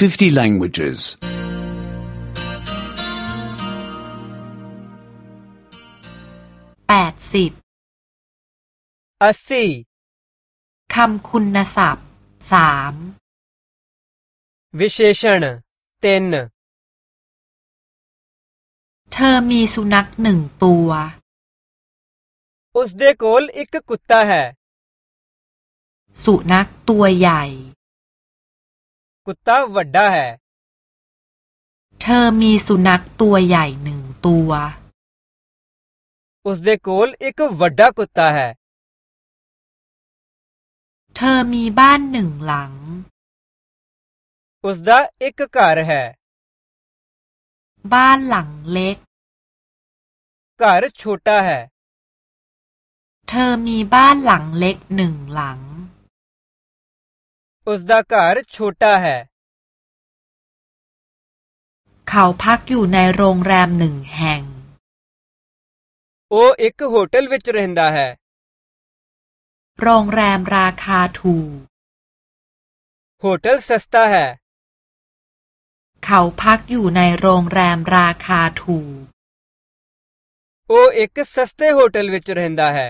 50 languages. แปดสิบ अस्सी คำคุณศัพท์สาม विशेषण तीन เธอมีสุนัขหนึ่งตัว उसदे कोल इक कुत्ता है สุนัขตัวใหญ่ कुत्ता वड्डा है เธอมีสุนัขตัวใหญ่หนึ่งตัว उसदे कोल इक वड्डा कुत्ता है เธอมีบ้านหนึ่งหลัง उसदा इक घर है บ้านหลังเล็ก घर छोटा है เธอมีบ้านหลังเล็กหนึ่งหลัง ਉਸ ਦਾ ਘਰ ਛੋਟਾ ਹੈ เขาพักอยู่ในโรงแรมหนึ่งแห่ง ਉਹ ਇੱਕ ਹੋਟਲ ਵਿੱਚ ਰਹਿੰਦਾ ਹੈ โรงแรมราคาถูก ਹੋਟਲ ਸਸਤਾ ਹੈ เขาพักอยู่ในโรงแรมราคาถูก ਉਹ ਇੱਕ ਸਸਤੇ ਹੋਟਲ ਵਿੱਚ ਰਹਿੰਦਾ ਹੈ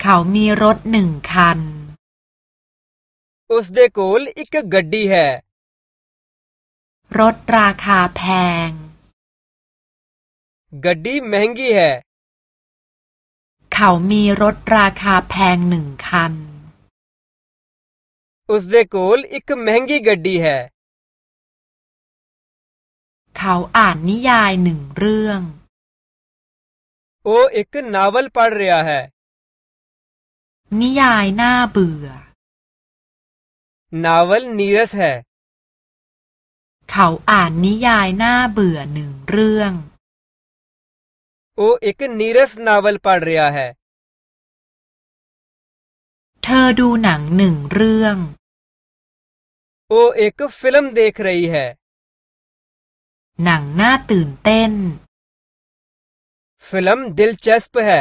เขามีรถหนึ่งคัน ਉਸ ਦੇ ਕੋਲ ਇੱਕ ਗੱਡੀ ਹੈ รถราคาแพง ਗੱਡੀ ਮਹਿੰਗੀ ਹੈ เขามีรถราคาแพงหนึ่งคัน ਉਸ ਦੇ ਕੋਲ ਇੱਕ ਮਹਿੰਗੀ ਗੱਡੀ ਹੈ เขาอ่านนิยายหนึ่งเรื่อง ਉਹ ਇੱਕ ਨਾਵਲ ਪੜ੍ਹ ਰਿਹਾ ਹੈ นิยายน่าเบื่อ नावल नीरस है เขาอ่านนิยายน่าเบื่อหนึ่งเรื่อง वो एक नीरस नावल पढ़ रहा है เหเธอดูหนังหนึ่งเรื่อง वो एक फिल्म देख रही है หนังน่าตื่นเต้น फिल्म दिलचस्प है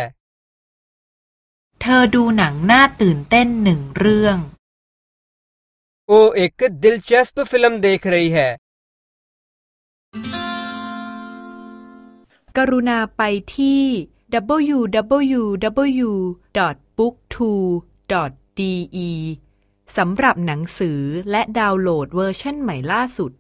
เธอดูหนังน่าตื่นเต้นหนึ่งเรื่อง वो एक दिलचस्प फिल्म देख रही है กรุณาไปที่ www.booktwo.de สำหรับหนังสือและดาวน์โหลดเวอร์ชันใหม่ล่าสุด